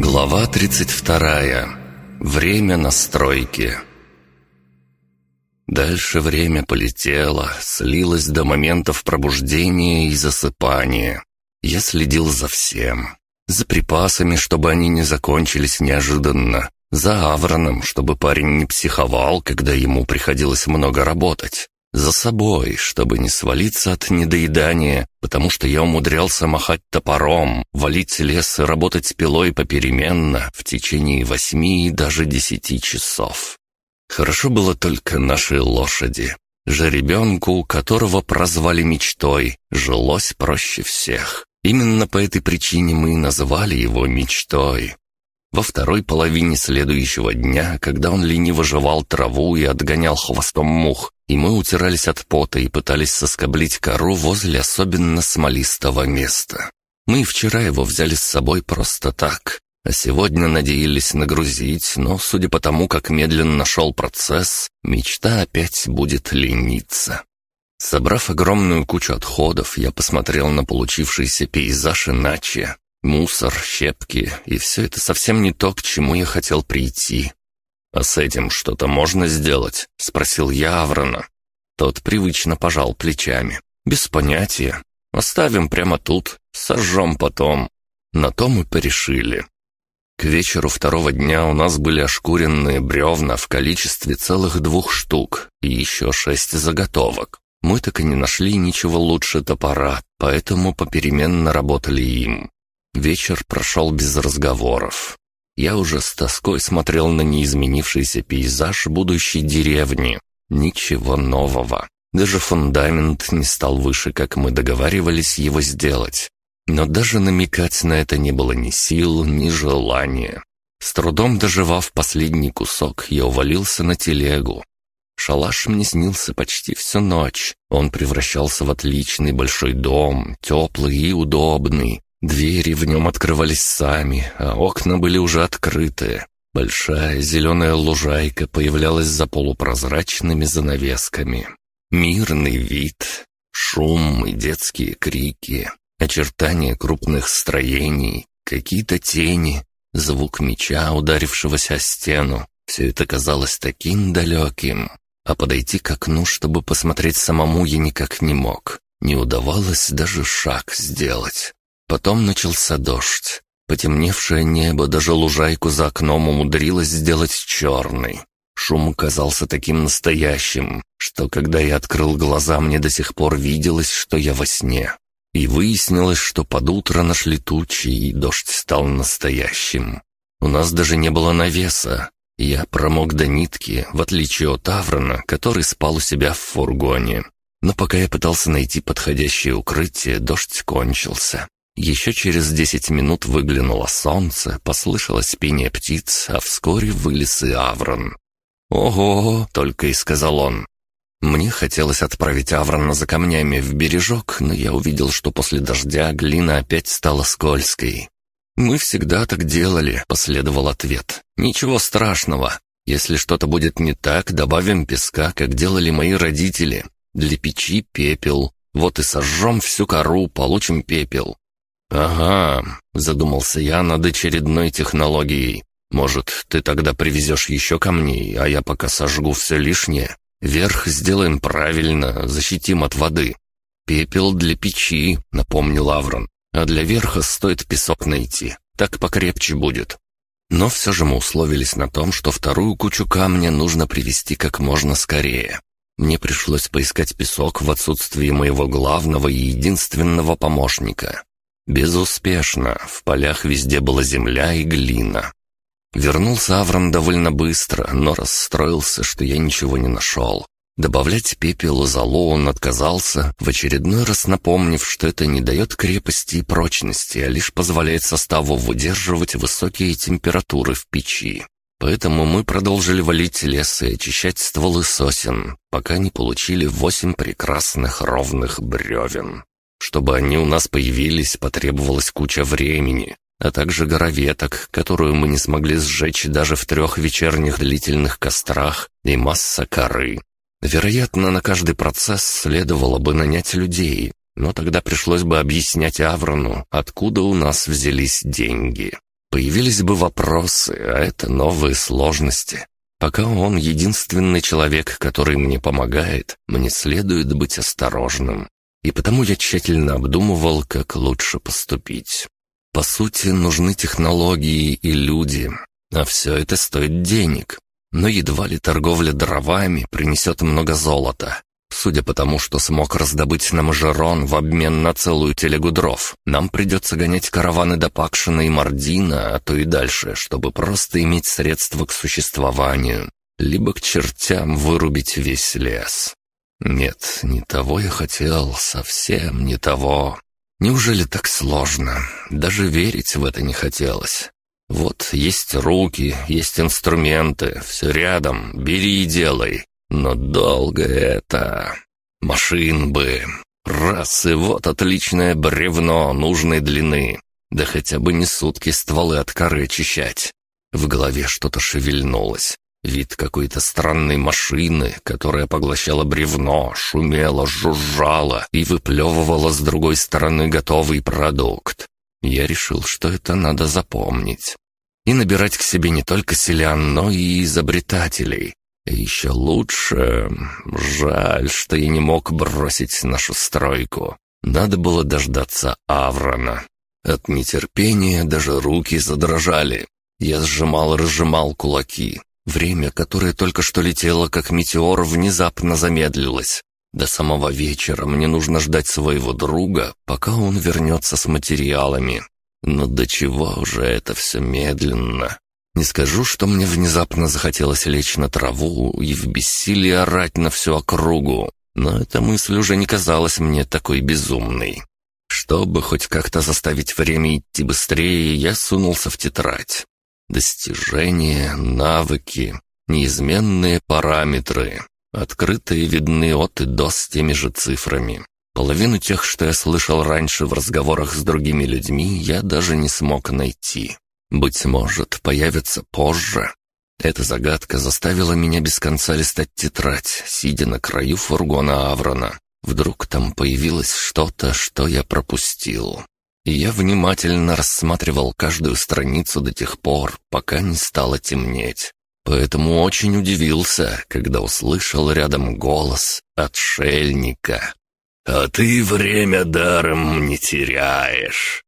Глава 32. Время настройки. Дальше время полетело, слилось до моментов пробуждения и засыпания. Я следил за всем. За припасами, чтобы они не закончились неожиданно. За Авроном, чтобы парень не психовал, когда ему приходилось много работать. За собой, чтобы не свалиться от недоедания, потому что я умудрялся махать топором, валить лес и работать пилой попеременно в течение восьми и даже десяти часов. Хорошо было только нашей лошади. Жеребенку, которого прозвали мечтой, жилось проще всех. Именно по этой причине мы и назвали его мечтой. Во второй половине следующего дня, когда он лениво жевал траву и отгонял хвостом мух, и мы утирались от пота и пытались соскоблить кору возле особенно смолистого места. Мы вчера его взяли с собой просто так, а сегодня надеялись нагрузить, но, судя по тому, как медленно шел процесс, мечта опять будет лениться. Собрав огромную кучу отходов, я посмотрел на получившийся пейзаж иначе. Мусор, щепки, и все это совсем не то, к чему я хотел прийти. «А с этим что-то можно сделать?» — спросил я Аврона. Тот привычно пожал плечами. «Без понятия. Оставим прямо тут, сожжем потом». На то мы порешили. К вечеру второго дня у нас были ошкуренные бревна в количестве целых двух штук и еще шесть заготовок. Мы так и не нашли ничего лучше топора, поэтому попеременно работали им. Вечер прошел без разговоров. Я уже с тоской смотрел на неизменившийся пейзаж будущей деревни. Ничего нового. Даже фундамент не стал выше, как мы договаривались его сделать. Но даже намекать на это не было ни сил, ни желания. С трудом доживав последний кусок, я увалился на телегу. Шалаш мне снился почти всю ночь. Он превращался в отличный большой дом, теплый и удобный. Двери в нем открывались сами, а окна были уже открыты. Большая зеленая лужайка появлялась за полупрозрачными занавесками. Мирный вид, шум и детские крики, очертания крупных строений, какие-то тени, звук меча, ударившегося о стену. Все это казалось таким далеким, а подойти к окну, чтобы посмотреть самому, я никак не мог. Не удавалось даже шаг сделать. Потом начался дождь. Потемневшее небо даже лужайку за окном умудрилось сделать черной. Шум казался таким настоящим, что когда я открыл глаза, мне до сих пор виделось, что я во сне. И выяснилось, что под утро нашли тучи, и дождь стал настоящим. У нас даже не было навеса. Я промок до нитки, в отличие от Аврона, который спал у себя в фургоне. Но пока я пытался найти подходящее укрытие, дождь кончился. Еще через десять минут выглянуло солнце, послышалось пение птиц, а вскоре вылез и Аврон. «Ого!» — только и сказал он. Мне хотелось отправить Аврона за камнями в бережок, но я увидел, что после дождя глина опять стала скользкой. «Мы всегда так делали», — последовал ответ. «Ничего страшного. Если что-то будет не так, добавим песка, как делали мои родители. Для печи пепел. Вот и сожжем всю кору, получим пепел». «Ага», — задумался я над очередной технологией. «Может, ты тогда привезешь еще камней, а я пока сожгу все лишнее?» Верх сделаем правильно, защитим от воды. Пепел для печи, напомнил Аврон. А для верха стоит песок найти. Так покрепче будет. Но все же мы условились на том, что вторую кучу камня нужно привезти как можно скорее. Мне пришлось поискать песок в отсутствии моего главного и единственного помощника. Безуспешно, в полях везде была земля и глина. Вернулся Аврам довольно быстро, но расстроился, что я ничего не нашел. Добавлять пепел и золу он отказался, в очередной раз напомнив, что это не дает крепости и прочности, а лишь позволяет составу выдерживать высокие температуры в печи. Поэтому мы продолжили валить лес и очищать стволы сосен, пока не получили восемь прекрасных ровных бревен. Чтобы они у нас появились, потребовалась куча времени, а также гора веток, которую мы не смогли сжечь даже в трех вечерних длительных кострах, и масса коры. Вероятно, на каждый процесс следовало бы нанять людей, Но тогда пришлось бы объяснять Аврону, откуда у нас взялись деньги. Появились бы вопросы, а это новые сложности. Пока он единственный человек, который мне помогает, мне следует быть осторожным. И потому я тщательно обдумывал, как лучше поступить. По сути, нужны технологии и люди, а все это стоит денег. Но едва ли торговля дровами принесет много золота. Судя по тому, что смог раздобыть нам Жерон в обмен на целую телегу дров, нам придется гонять караваны до Пакшина и Мардина, а то и дальше, чтобы просто иметь средства к существованию, либо к чертям вырубить весь лес. Нет, не того я хотел, совсем не того. Неужели так сложно? Даже верить в это не хотелось. Вот есть руки, есть инструменты, все рядом, бери и делай. Но долго это... Машин бы. Раз, и вот отличное бревно нужной длины. Да хотя бы не сутки стволы от коры очищать. В голове что-то шевельнулось. Вид какой-то странной машины, которая поглощала бревно, шумела, жужжала и выплевывала с другой стороны готовый продукт. Я решил, что это надо запомнить. И набирать к себе не только селян, но и изобретателей. Еще лучше... Жаль, что я не мог бросить нашу стройку. Надо было дождаться Аврона. От нетерпения даже руки задрожали. Я сжимал и разжимал кулаки. Время, которое только что летело, как метеор, внезапно замедлилось. До самого вечера мне нужно ждать своего друга, пока он вернется с материалами. Но до чего уже это все медленно? Не скажу, что мне внезапно захотелось лечь на траву и в бессилии орать на всю округу, но эта мысль уже не казалась мне такой безумной. Чтобы хоть как-то заставить время идти быстрее, я сунулся в тетрадь. Достижения, навыки, неизменные параметры. Открытые видны от и до с теми же цифрами. Половину тех, что я слышал раньше в разговорах с другими людьми, я даже не смог найти. Быть может, появится позже. Эта загадка заставила меня без конца листать тетрадь, сидя на краю фургона Аврона. Вдруг там появилось что-то, что я пропустил. И я внимательно рассматривал каждую страницу до тех пор, пока не стало темнеть. Поэтому очень удивился, когда услышал рядом голос отшельника. «А ты время даром не теряешь.